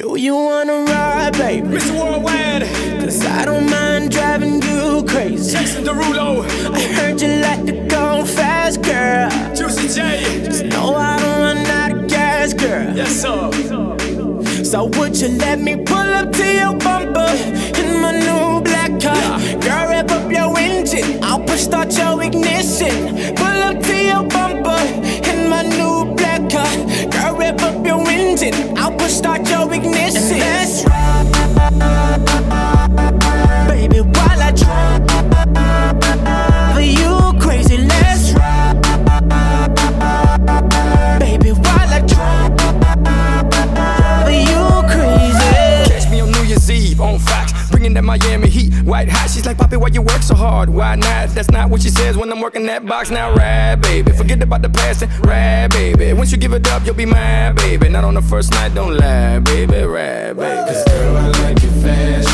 Do you wanna ride, baby? Mr. Worldwide, Cause I don't mind driving you crazy. Jason Derulo, I heard you like to go fast, girl. Juicy J. No, I don't run out of gas, girl. Yes, sir. So would you let me pull up to your bumper in my new black car? Girl, rev up your engine. I'll push start your ignition. Your engine. I'll push start your ignition. And let's ride, like, Poppy, why you work so hard? Why not? That's not what she says when I'm working that box. Now, ride, baby. Forget about the past and ride, baby. Once you give it up, you'll be mine, baby. Not on the first night, don't lie, baby. Ride, baby. Cause girl, I like it fast,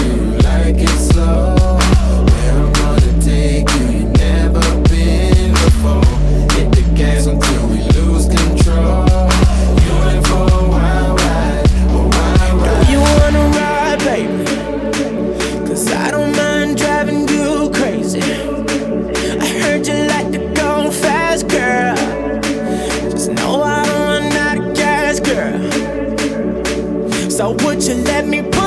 Would you let me pull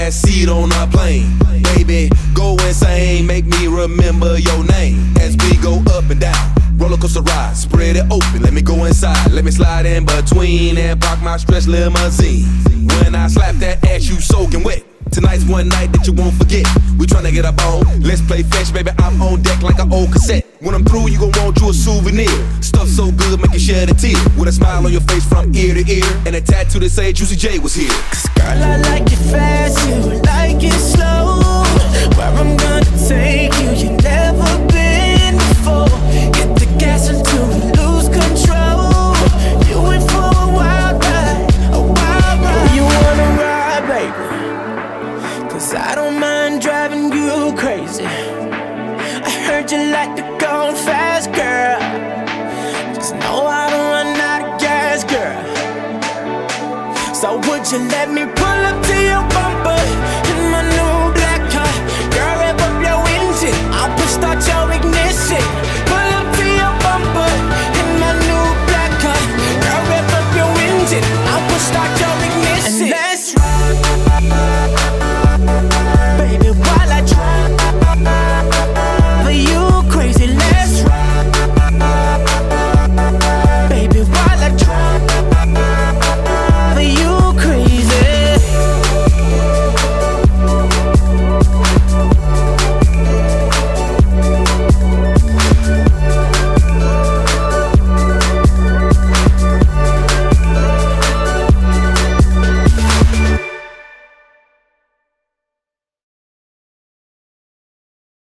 class seat on a plane. Baby, go insane, make me remember your name as we go up and down. Roller coaster ride, spread it open, let me go inside. Let me slide in between and park my stretch limousine. When I slap that ass, you soaking wet. Tonight's one night that you won't forget. We tryna get up on, let's play fetch, baby. I'm on deck like an old cassette. When I'm through, you gon' want you a souvenir. Stuff so good, make you shed a tear. With a smile on your face from ear to ear, and a tattoo that say Juicy J was here. Cause Girl, I like you let me pull up to your bumper in my new